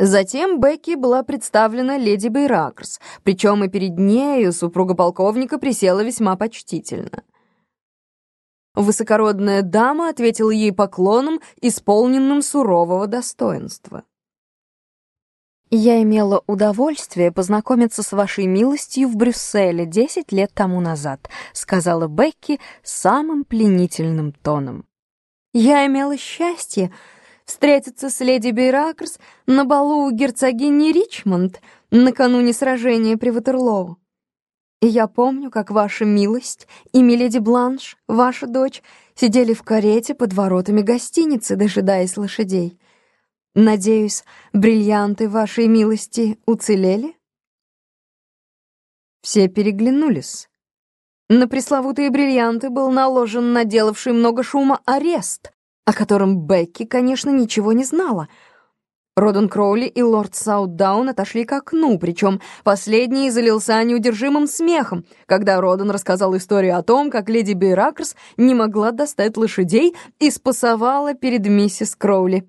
Затем Бекки была представлена леди Бейракерс, причем и перед нею супруга полковника присела весьма почтительно. Высокородная дама ответила ей поклоном, исполненным сурового достоинства. «Я имела удовольствие познакомиться с вашей милостью в Брюсселе десять лет тому назад», сказала Бекки самым пленительным тоном. «Я имела счастье встретиться с леди Бейракерс на балу у герцогини Ричмонд накануне сражения при Ватерлоу. И я помню, как ваша милость и миледи Бланш, ваша дочь, сидели в карете под воротами гостиницы, дожидаясь лошадей. Надеюсь, бриллианты вашей милости уцелели?» Все переглянулись. На пресловутые бриллианты был наложен наделавший много шума арест, о котором Бекки, конечно, ничего не знала. Родон Кроули и лорд Саутдаун отошли к окну, причем последний залился неудержимым смехом, когда Родон рассказал историю о том, как леди Бейракерс не могла достать лошадей и спасовала перед миссис Кроули.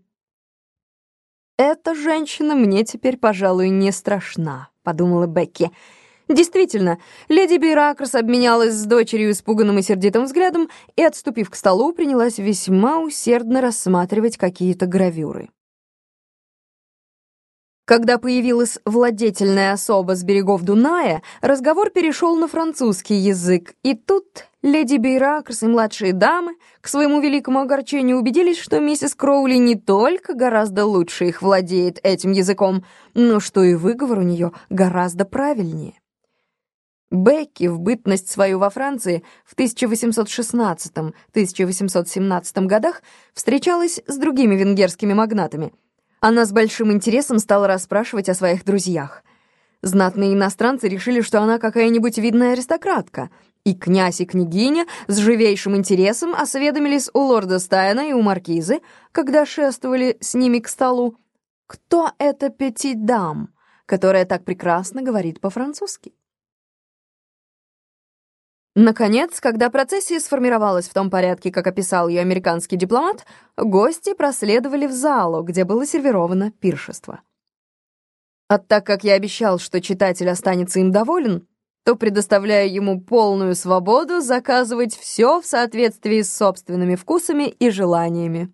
«Эта женщина мне теперь, пожалуй, не страшна», — подумала Бекки, — Действительно, леди Бейракерс обменялась с дочерью испуганным и сердитым взглядом и, отступив к столу, принялась весьма усердно рассматривать какие-то гравюры. Когда появилась владетельная особа с берегов Дуная, разговор перешел на французский язык, и тут леди Бейракерс и младшие дамы, к своему великому огорчению, убедились, что миссис Кроули не только гораздо лучше их владеет этим языком, но что и выговор у нее гораздо правильнее. Бекки в бытность свою во Франции в 1816-1817 годах встречалась с другими венгерскими магнатами. Она с большим интересом стала расспрашивать о своих друзьях. Знатные иностранцы решили, что она какая-нибудь видная аристократка, и князь и княгиня с живейшим интересом осведомились у лорда Стайна и у маркизы, когда шествовали с ними к столу, кто эта пяти-дам, которая так прекрасно говорит по-французски. Наконец, когда процессия сформировалась в том порядке, как описал ее американский дипломат, гости проследовали в залу, где было сервировано пиршество. А так как я обещал, что читатель останется им доволен, то предоставляю ему полную свободу заказывать все в соответствии с собственными вкусами и желаниями.